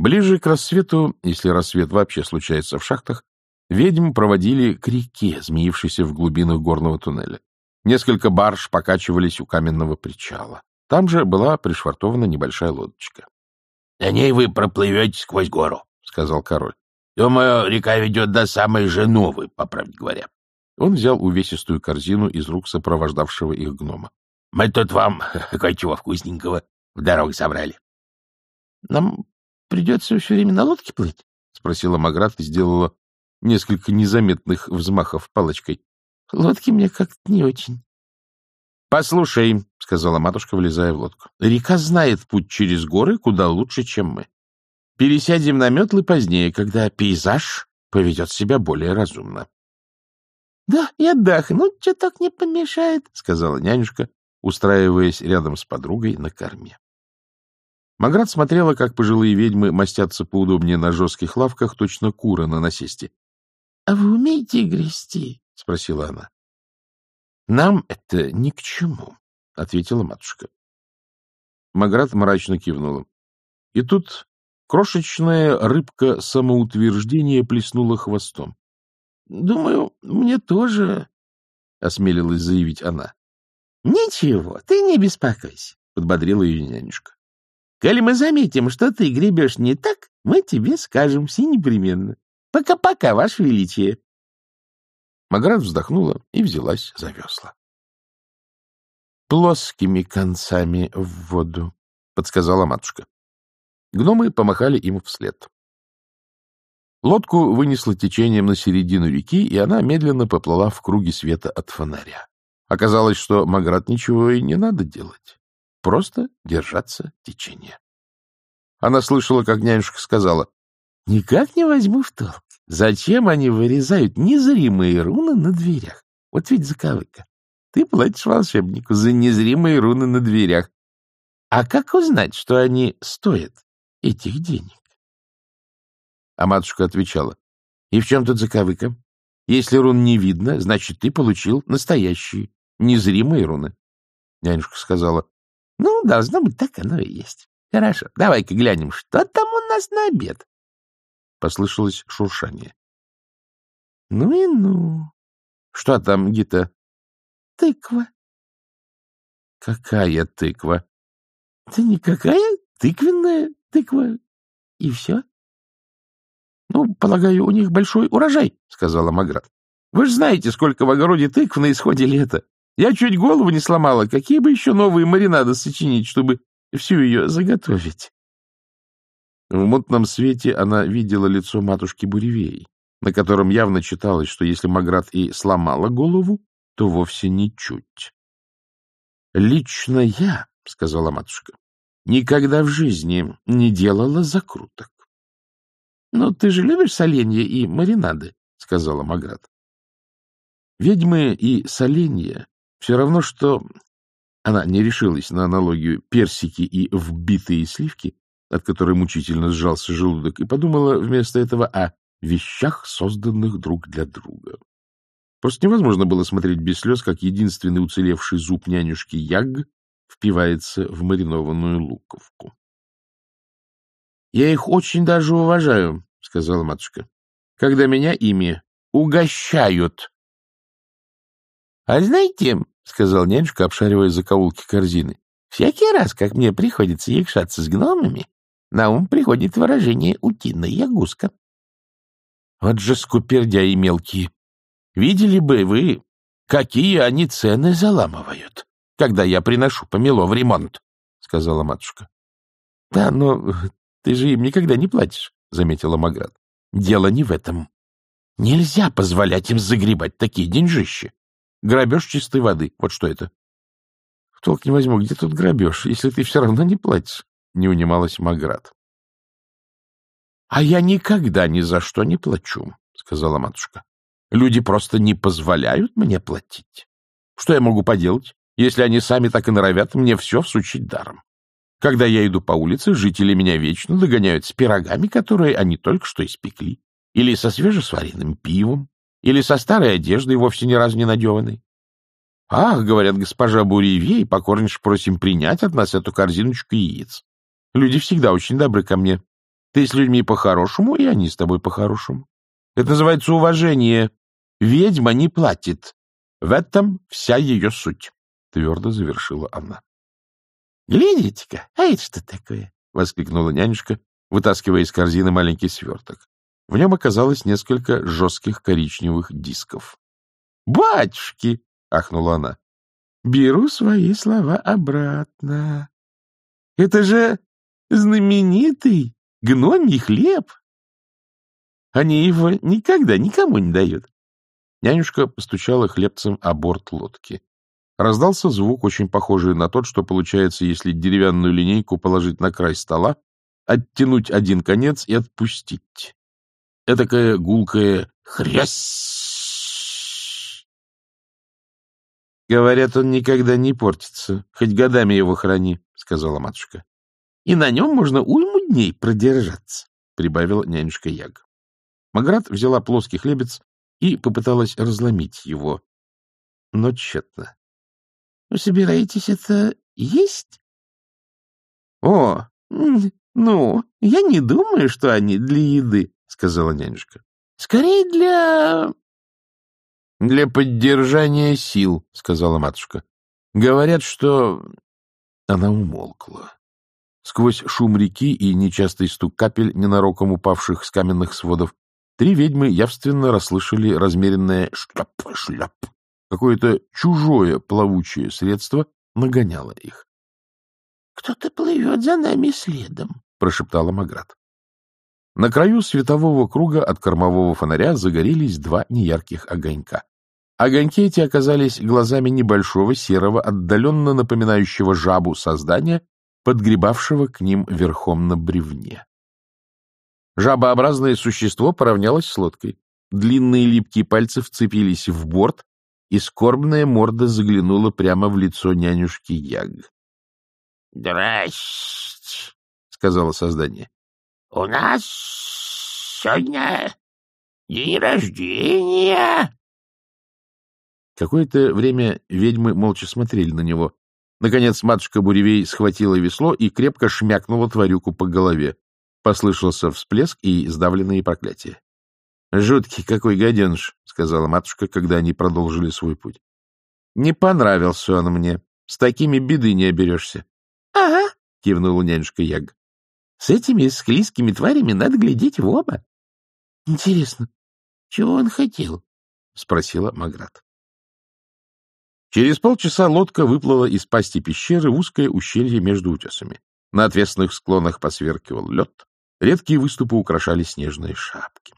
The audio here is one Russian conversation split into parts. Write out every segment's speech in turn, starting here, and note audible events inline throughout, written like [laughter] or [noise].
Ближе к рассвету, если рассвет вообще случается в шахтах, ведьм проводили к реке, змеившейся в глубинах горного туннеля. Несколько барж покачивались у каменного причала. Там же была пришвартована небольшая лодочка. — На ней вы проплывете сквозь гору, — сказал король. — Думаю, река ведет до самой Женовы, по правде говоря. Он взял увесистую корзину из рук сопровождавшего их гнома. — Мы тут вам [laughs] кое-чего вкусненького в дорогу собрали. — Нам придется все время на лодке плыть? — спросила Маград и сделала несколько незаметных взмахов палочкой. — Лодки мне как-то не очень. — Послушай, — сказала матушка, влезая в лодку, — река знает путь через горы куда лучше, чем мы. Пересядем на метлы позднее, когда пейзаж поведет себя более разумно. — Да, и отдохнуть что так не помешает, — сказала нянюшка, устраиваясь рядом с подругой на корме. Маград смотрела, как пожилые ведьмы мастятся поудобнее на жестких лавках, точно куры на насесте. — А вы умеете грести? — спросила она. — Нам это ни к чему, — ответила матушка. Маград мрачно кивнула. И тут крошечная рыбка самоутверждения плеснула хвостом. — Думаю, мне тоже, — осмелилась заявить она. — Ничего, ты не беспокойся, — подбодрила ее нянюшка. Коли мы заметим, что ты гребешь не так, мы тебе скажем все непременно. Пока-пока, Ваше Величие. Маград вздохнула и взялась за весла. Плоскими концами в воду, — подсказала матушка. Гномы помахали им вслед. Лодку вынесло течением на середину реки, и она медленно поплыла в круге света от фонаря. Оказалось, что Маград ничего и не надо делать. Просто держаться течения. Она слышала, как нянюшка сказала, «Никак не возьму в толк. Зачем они вырезают незримые руны на дверях? Вот ведь заковыка. Ты платишь волшебнику за незримые руны на дверях. А как узнать, что они стоят этих денег?» А матушка отвечала, «И в чем тут заковыка? Если рун не видно, значит, ты получил настоящие, незримые руны». Нянюшка сказала, ну, должно быть, так оно и есть. Хорошо, давай-ка глянем, что там у нас на обед. Послышалось шуршание. Ну и ну. Что там, Гита? Тыква. Какая тыква? Да никакая, тыквенная тыква. И все. Ну, полагаю, у них большой урожай, сказала Маград. Вы же знаете, сколько в огороде тыкв на исходе лета. Я чуть голову не сломала. Какие бы еще новые маринады сочинить, чтобы всю ее заготовить? В мутном свете она видела лицо матушки Буревей, на котором явно читалось, что если Маград и сломала голову, то вовсе не чуть. — Лично я, — сказала матушка, — никогда в жизни не делала закруток. — Но ты же любишь соленья и маринады, — сказала Маград. Ведьмы и соленья все равно, что она не решилась на аналогию персики и вбитые сливки, от которой мучительно сжался желудок, и подумала вместо этого о вещах, созданных друг для друга. Просто невозможно было смотреть без слез, как единственный уцелевший зуб нянюшки Яг впивается в маринованную луковку. — Я их очень даже уважаю, — сказала матушка, — когда меня ими угощают. — А знаете, — сказал нянюшка, обшаривая закоулки корзины. — Всякий раз, как мне приходится якшаться с гномами, на ум приходит выражение «утиная гуска». Вот же скупердяи мелкие! Видели бы вы, какие они цены заламывают, когда я приношу помело в ремонт, — сказала матушка. — Да, но ты же им никогда не платишь, — заметила Маград. — Дело не в этом. Нельзя позволять им загребать такие деньжища. Грабеж чистой воды. Вот что это. — В толк не возьму, где тут грабеж, если ты все равно не платишь? — не унималась Маград. — А я никогда ни за что не плачу, — сказала матушка. — Люди просто не позволяют мне платить. Что я могу поделать, если они сами так и норовят мне все всучить даром? Когда я иду по улице, жители меня вечно догоняют с пирогами, которые они только что испекли, или со свежесваренным пивом, или со старой одеждой, вовсе ни разу не надеванной? Ах, говорят, госпожа Буревей, покорнейше просим принять от нас эту корзиночку яиц. Люди всегда очень добры ко мне. Ты с людьми по-хорошему, и они с тобой по-хорошему. Это называется уважение. Ведьма не платит. В этом вся ее суть, — твердо завершила она. — Глядите-ка, а это что такое? — воскликнула нянюшка, вытаскивая из корзины маленький сверток. В нем оказалось несколько жестких коричневых дисков. — Батюшки! — ахнула она. — Беру свои слова обратно. Это же знаменитый гномий хлеб. Они его никогда никому не дают. Нянюшка постучала хлебцем о борт лодки. Раздался звук, очень похожий на тот, что получается, если деревянную линейку положить на край стола, оттянуть один конец и отпустить. Этакое гулкое «хрясь». «Говорят, он никогда не портится, хоть годами его храни», — сказала матушка. «И на нем можно уйму дней продержаться», — прибавила нянюшка Яг. Маград взяла плоский хлебец и попыталась разломить его, но тщетно. — Вы собираетесь это есть? — О, ну, я не думаю, что они для еды, — сказала нянюшка. — Скорее для... — Для поддержания сил, — сказала матушка. — Говорят, что... Она умолкла. Сквозь шум реки и нечастый стук капель, ненароком упавших с каменных сводов, Три ведьмы явственно расслышали размеренное «шляп-шляп». Какое-то чужое плавучее средство нагоняло их. — Кто-то плывет за нами следом, — прошептала Маград. На краю светового круга от кормового фонаря загорелись два неярких огонька. Огоньки эти оказались глазами небольшого серого, отдаленно напоминающего жабу создания, подгребавшего к ним верхом на бревне. Жабообразное существо поравнялось с лодкой. Длинные липкие пальцы вцепились в борт, и скорбная морда заглянула прямо в лицо нянюшки Яг. — Здрасте, — сказала создание. — У нас сегодня день рождения. Какое-то время ведьмы молча смотрели на него. Наконец матушка Буревей схватила весло и крепко шмякнула тварюку по голове. Послышался всплеск и сдавленные проклятия. — Жуткий какой гаденыш, — сказала матушка, когда они продолжили свой путь. — Не понравился он мне. С такими беды не оберешься. — Ага, — кивнула нянюшка Яг. — С этими склизкими тварями надо глядеть в оба. — Интересно, чего он хотел? — спросила Маград. Через полчаса лодка выплыла из пасти пещеры в узкое ущелье между утесами. На отвесных склонах посверкивал лед, Редкие выступы украшали снежные шапки.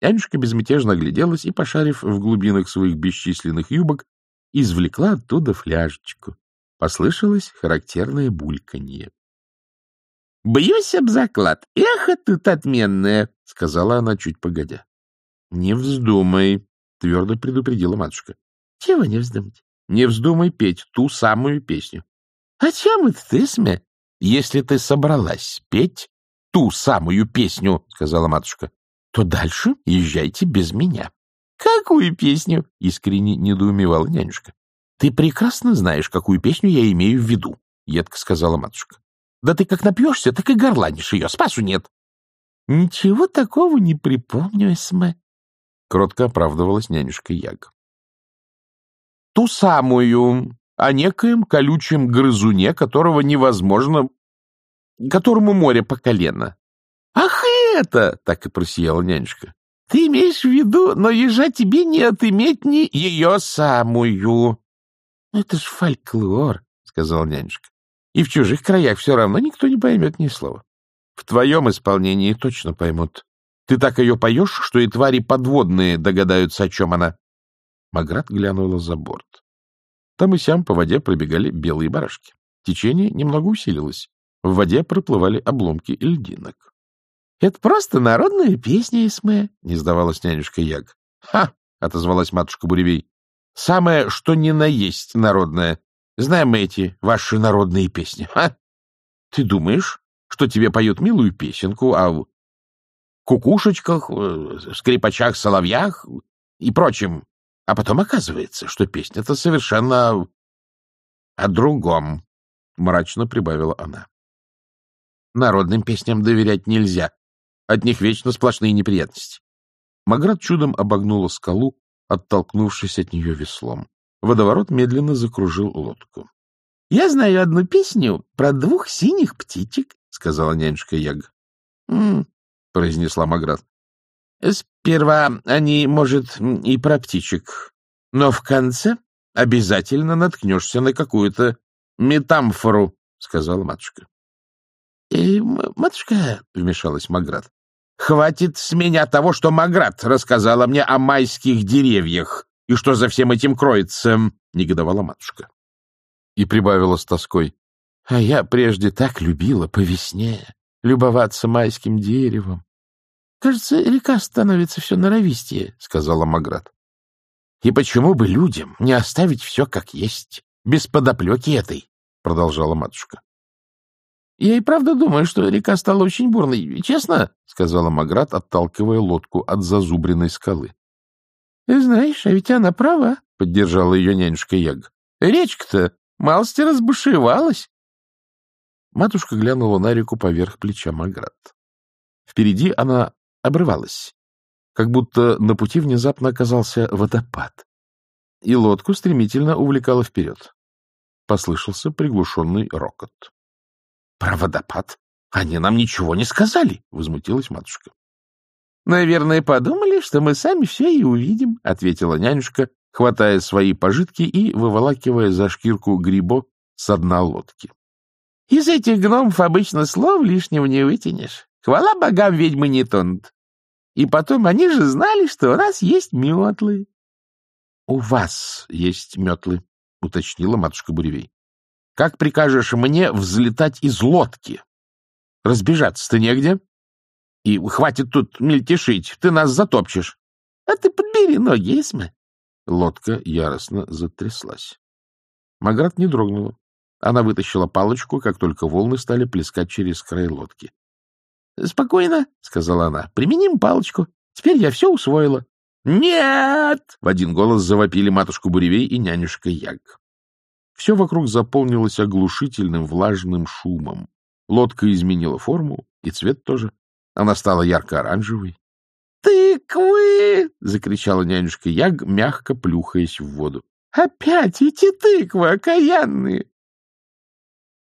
Янюшка безмятежно огляделась и, пошарив в глубинах своих бесчисленных юбок, извлекла оттуда фляжечку. Послышалось характерное бульканье. — Бьюсь об заклад. Эхо тут отменное, — сказала она чуть погодя. — Не вздумай, — твердо предупредила матушка. — Чего не вздумать? — Не вздумай петь ту самую песню. — А чем это ты, Сме? Если ты собралась петь, ту самую песню, — сказала матушка, — то дальше езжайте без меня. — Какую песню? — искренне недоумевала нянюшка. — Ты прекрасно знаешь, какую песню я имею в виду, — едко сказала матушка. — Да ты как напьешься, так и горланишь ее, спасу нет. — Ничего такого не припомню, Эсме, — кротко оправдывалась нянюшка Яг. — Ту самую, о некоем колючем грызуне, которого невозможно которому море по колено. — Ах, это! — так и просияла нянюшка. — Ты имеешь в виду, но ежа тебе не отыметь ни ее самую. — Это ж фольклор, — сказал нянюшка. — И в чужих краях все равно никто не поймет ни слова. В твоем исполнении точно поймут. Ты так ее поешь, что и твари подводные догадаются, о чем она. Маград глянула за борт. Там и сям по воде пробегали белые барашки. Течение немного усилилось. В воде проплывали обломки льдинок. — Это просто народная песня, Эсме, — не сдавалась нянюшка Яг. — Ха! — отозвалась матушка Буревей. — Самое, что ни на есть народное. Знаем мы эти ваши народные песни. Ха! Ты думаешь, что тебе поют милую песенку о кукушечках, э, скрипачах, соловьях и прочем, а потом оказывается, что песня-то совершенно о другом, — мрачно прибавила она. Народным песням доверять нельзя, От них вечно сплошные неприятности. Маград чудом обогнула скалу, оттолкнувшись от нее веслом. Водоворот медленно закружил лодку. — Я знаю одну песню про двух синих птичек, — сказала нянюшка Яг. — произнесла Маград. — Сперва они, может, и про птичек, но в конце обязательно наткнешься на какую-то метамфору, — сказала матушка. — э, Матушка, — вмешалась Маград, — хватит с меня того, что Маград рассказала мне о майских деревьях и что за всем этим кроется, — негодовала матушка. И прибавила с тоской. — А я прежде так любила по весне любоваться майским деревом. — Кажется, река становится все норовистее, — сказала Маград. — И почему бы людям не оставить все как есть, без подоплеки этой? — продолжала матушка. — Я и правда думаю, что река стала очень бурной. Честно, — сказала Маград, отталкивая лодку от зазубренной скалы. — Знаешь, а ведь она права, — поддержала ее нянюшка Яг. — Речка-то малости разбушевалась. Матушка глянула на реку поверх плеча Маград. Впереди она обрывалась, как будто на пути внезапно оказался водопад, и лодку стремительно увлекала вперед. Послышался приглушенный рокот. — Про водопад? Они нам ничего не сказали, — возмутилась матушка. — Наверное, подумали, что мы сами все и увидим, — ответила нянюшка, хватая свои пожитки и выволакивая за шкирку грибо с дна лодки. — Из этих гномов обычно слов лишнего не вытянешь. Хвала богам, ведьмы не тонут. И потом, они же знали, что у нас есть метлы. — У вас есть метлы, — уточнила матушка Буревей. — Как прикажешь мне взлетать из лодки? Разбежаться-то негде. И хватит тут мельтешить, ты нас затопчешь. А ты подбери ноги, Эсме. Лодка яростно затряслась. Маград не дрогнула. Она вытащила палочку, как только волны стали плескать через край лодки. — Спокойно, — сказала она, — применим палочку. Теперь я все усвоила. «Нет!» — в один голос завопили матушка Буревей и нянюшка Яг. Все вокруг заполнилось оглушительным влажным шумом. Лодка изменила форму, и цвет тоже. Она стала ярко-оранжевой. «Тыквы!» — закричала нянюшка Яг, мягко плюхаясь в воду. «Опять эти тыквы окаянные!